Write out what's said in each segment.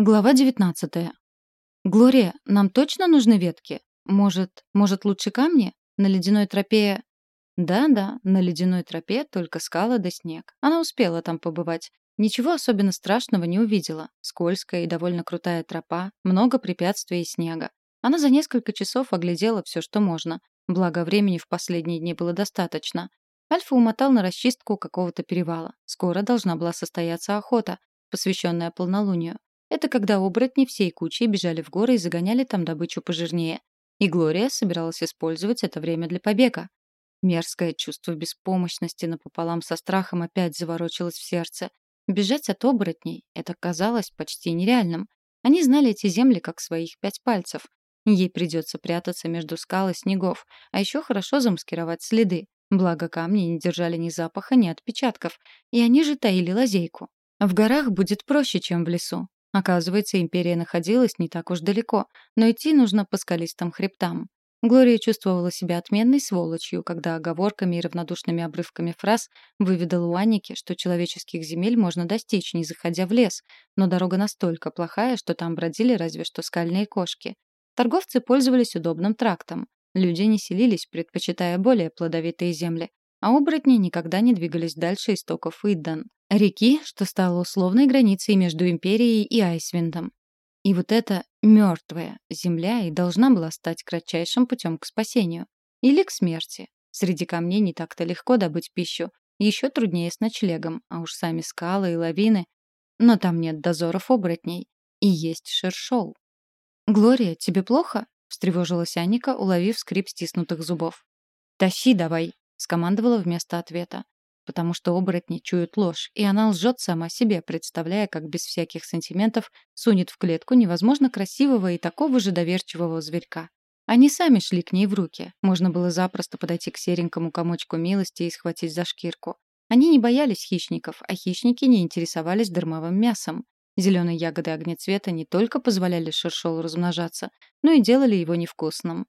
Глава 19. «Глория, нам точно нужны ветки? Может, может лучше камни? На ледяной тропе...» «Да-да, на ледяной тропе только скалы да снег. Она успела там побывать. Ничего особенно страшного не увидела. Скользкая и довольно крутая тропа, много препятствий и снега. Она за несколько часов оглядела все, что можно. Благо, времени в последние дни было достаточно. Альфа умотал на расчистку какого-то перевала. Скоро должна была состояться охота, посвященная полнолунию. Это когда оборотни всей кучей бежали в горы и загоняли там добычу пожирнее. И Глория собиралась использовать это время для побега. Мерзкое чувство беспомощности напополам со страхом опять заворочилось в сердце. Бежать от оборотней — это казалось почти нереальным. Они знали эти земли как своих пять пальцев. Ей придется прятаться между скал и снегов, а еще хорошо замаскировать следы. Благо камни не держали ни запаха, ни отпечатков, и они же таили лазейку. В горах будет проще, чем в лесу. Оказывается, империя находилась не так уж далеко, но идти нужно по скалистым хребтам. Глория чувствовала себя отменной сволочью, когда оговорками и равнодушными обрывками фраз выведала у Анники, что человеческих земель можно достичь, не заходя в лес, но дорога настолько плохая, что там бродили разве что скальные кошки. Торговцы пользовались удобным трактом. Люди не селились, предпочитая более плодовитые земли, а оборотни никогда не двигались дальше истоков Иддан, реки, что стало условной границей между Империей и Айсвиндом. И вот эта мертвая земля и должна была стать кратчайшим путем к спасению. Или к смерти. Среди камней не так-то легко добыть пищу. Еще труднее с ночлегом, а уж сами скалы и лавины. Но там нет дозоров оборотней. И есть шершоу. «Глория, тебе плохо?» — встревожилась Анника, уловив скрип стиснутых зубов. «Тащи давай!» Скомандовала вместо ответа. Потому что оборотни чуют ложь, и она лжет сама себе, представляя, как без всяких сантиментов сунет в клетку невозможно красивого и такого же доверчивого зверька. Они сами шли к ней в руки. Можно было запросто подойти к серенькому комочку милости и схватить за шкирку. Они не боялись хищников, а хищники не интересовались дармовым мясом. Зеленые ягоды огнецвета не только позволяли шершолу размножаться, но и делали его невкусным.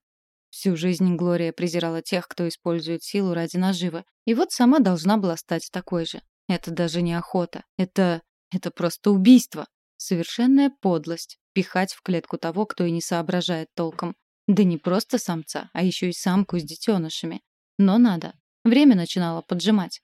Всю жизнь Глория презирала тех, кто использует силу ради наживы. И вот сама должна была стать такой же. Это даже не охота. Это... это просто убийство. Совершенная подлость. Пихать в клетку того, кто и не соображает толком. Да не просто самца, а еще и самку с детенышами. Но надо. Время начинало поджимать.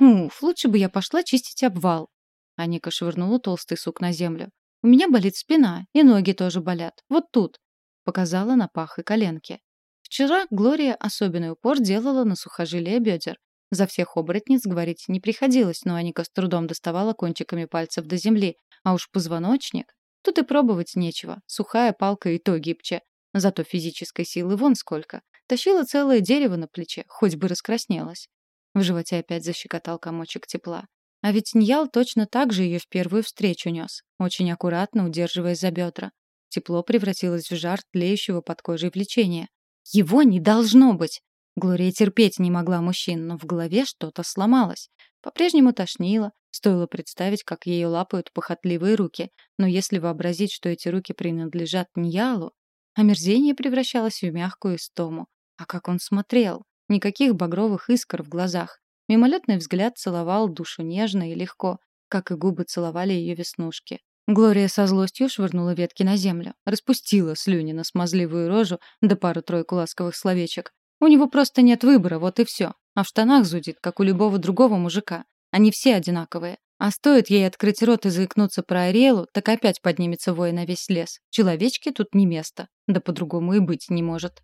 «Уф, лучше бы я пошла чистить обвал». Аника швырнула толстый сук на землю. «У меня болит спина, и ноги тоже болят. Вот тут». Показала на пах и коленки. Вчера Глория особенный упор делала на сухожилие бедер. За всех оборотниц говорить не приходилось, но Аника с трудом доставала кончиками пальцев до земли. А уж позвоночник... Тут и пробовать нечего. Сухая палка и то гибче. Зато физической силы вон сколько. Тащила целое дерево на плече, хоть бы раскраснелась. В животе опять защекотал комочек тепла. А ведь Ньял точно так же ее в первую встречу нес, очень аккуратно удерживаясь за бедра. Тепло превратилось в жар тлеющего под кожей влечения. Его не должно быть. Глория терпеть не могла мужчин, но в голове что-то сломалось. По-прежнему тошнило, стоило представить, как ее лапают похотливые руки, но если вообразить, что эти руки принадлежат Ньялу, омерзение превращалось в мягкую истому. А как он смотрел! Никаких багровых искр в глазах. Мимолетный взгляд целовал душу нежно и легко, как и губы целовали ее веснушки. Глория со злостью швырнула ветки на землю, распустила слюни на смазливую рожу да пару-тройку ласковых словечек. У него просто нет выбора, вот и все. А в штанах зудит, как у любого другого мужика. Они все одинаковые. А стоит ей открыть рот и заикнуться про Ариэлу, так опять поднимется вой на весь лес. Человечки тут не место. Да по-другому и быть не может.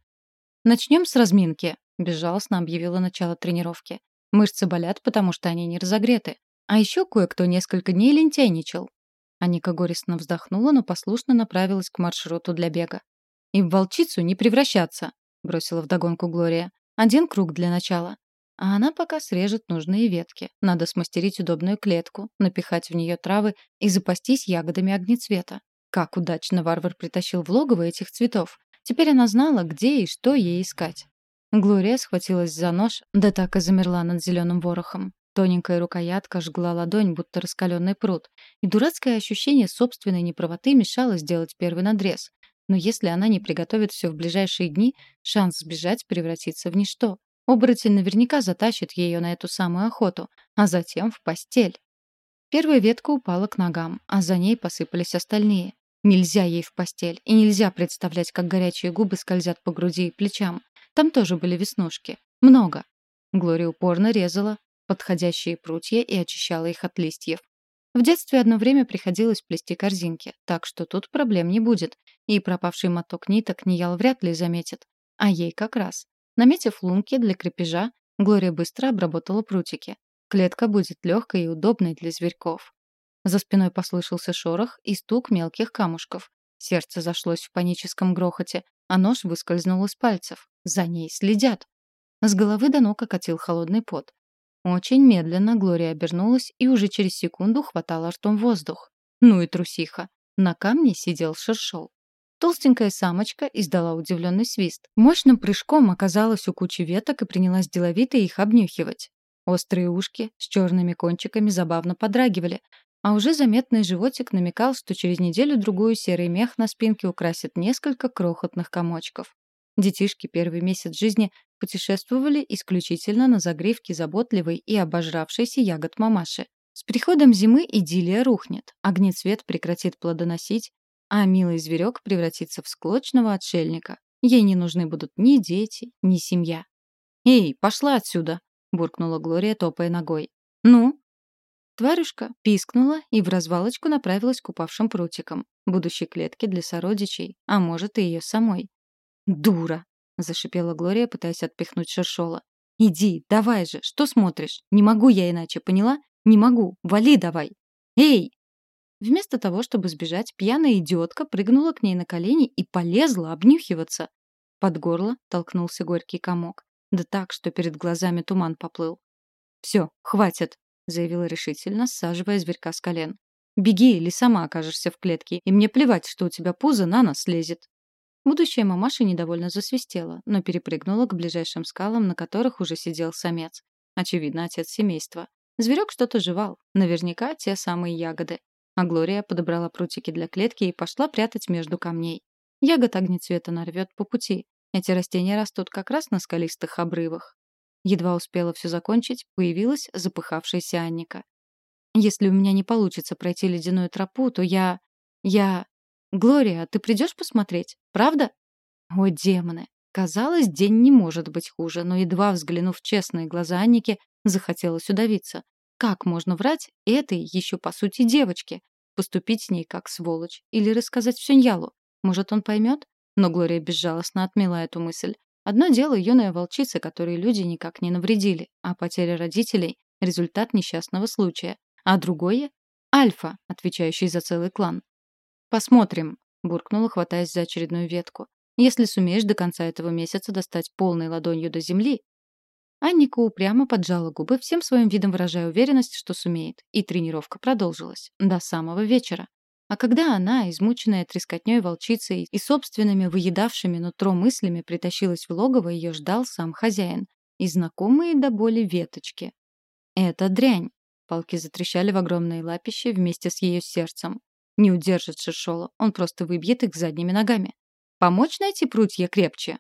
«Начнем с разминки», — безжалостно объявила начало тренировки. Мышцы болят, потому что они не разогреты. А еще кое-кто несколько дней лентяйничал. Аника горестно вздохнула, но послушно направилась к маршруту для бега. «И в волчицу не превращаться», — бросила вдогонку Глория. «Один круг для начала. А она пока срежет нужные ветки. Надо смастерить удобную клетку, напихать в нее травы и запастись ягодами огнецвета. Как удачно варвар притащил в логово этих цветов. Теперь она знала, где и что ей искать. Глория схватилась за нож, да так и замерла над зеленым ворохом. Тоненькая рукоятка жгла ладонь, будто раскаленный пруд, и дурацкое ощущение собственной неправоты мешало сделать первый надрез. Но если она не приготовит все в ближайшие дни, шанс сбежать превратится в ничто. Оборотень наверняка затащит ее на эту самую охоту, а затем в постель. Первая ветка упала к ногам, а за ней посыпались остальные. Нельзя ей в постель, и нельзя представлять, как горячие губы скользят по груди и плечам. Там тоже были веснушки. Много. Глория упорно резала подходящие прутья и очищала их от листьев. В детстве одно время приходилось плести корзинки, так что тут проблем не будет, и пропавший моток ниток Ниял вряд ли заметит. А ей как раз. Наметив лунки для крепежа, Глория быстро обработала прутики. Клетка будет легкой и удобной для зверьков. За спиной послышался шорох и стук мелких камушков. Сердце зашлось в паническом грохоте, а нож выскользнул из пальцев. За ней следят. С головы до ног окатил холодный пот. Очень медленно Глория обернулась и уже через секунду хватала ртом воздух. Ну и трусиха. На камне сидел шершол. Толстенькая самочка издала удивленный свист. Мощным прыжком оказалась у кучи веток и принялась деловито их обнюхивать. Острые ушки с черными кончиками забавно подрагивали, а уже заметный животик намекал, что через неделю-другую серый мех на спинке украсит несколько крохотных комочков. Детишки первый месяц жизни путешествовали исключительно на загривке заботливой и обожравшейся ягод мамаши. С приходом зимы идиллия рухнет, огнецвет прекратит плодоносить, а милый зверек превратится в склочного отшельника. Ей не нужны будут ни дети, ни семья. «Эй, пошла отсюда!» — буркнула Глория, топая ногой. «Ну?» Тварюшка пискнула и в развалочку направилась к упавшим прутикам, будущей клетке для сородичей, а может и ее самой. «Дура!» — зашипела Глория, пытаясь отпихнуть Шершола. «Иди, давай же, что смотришь? Не могу я иначе, поняла? Не могу, вали давай! Эй!» Вместо того, чтобы сбежать, пьяная идиотка прыгнула к ней на колени и полезла обнюхиваться. Под горло толкнулся горький комок. Да так, что перед глазами туман поплыл. «Все, хватит», — заявила решительно, саживая зверька с колен. «Беги, или сама окажешься в клетке, и мне плевать, что у тебя пузо на нас лезет». Будущая мамаша недовольно засвистела, но перепрыгнула к ближайшим скалам, на которых уже сидел самец. Очевидно, отец семейства. Зверек что-то жевал. Наверняка те самые ягоды. А Глория подобрала прутики для клетки и пошла прятать между камней. Ягод огнецвета нарвет по пути. Эти растения растут как раз на скалистых обрывах. Едва успела все закончить, появилась запыхавшаяся Анника. «Если у меня не получится пройти ледяную тропу, то я... я... Глория, ты придешь посмотреть? Правда?» О, демоны! Казалось, день не может быть хуже, но едва взглянув в честные глаза Анники, захотелось удавиться. Как можно врать этой еще по сути девочке? Поступить с ней как сволочь? Или рассказать все Ньялу? Может, он поймет? Но Глория безжалостно отмела эту мысль. Одно дело юная волчица, которой люди никак не навредили, а потеря родителей — результат несчастного случая. А другое — Альфа, отвечающий за целый клан. «Посмотрим», — буркнула, хватаясь за очередную ветку. «Если сумеешь до конца этого месяца достать полной ладонью до земли, Анника упрямо поджала губы, всем своим видом выражая уверенность, что сумеет. И тренировка продолжилась. До самого вечера. А когда она, измученная трескотней волчицей и собственными выедавшими нутро мыслями, притащилась в логово, ее ждал сам хозяин. И знакомые до боли веточки. «Это дрянь!» Палки затрещали в огромные лапища вместе с ее сердцем. Не удержит Шершола, он просто выбьет их задними ногами. «Помочь найти прутья крепче?»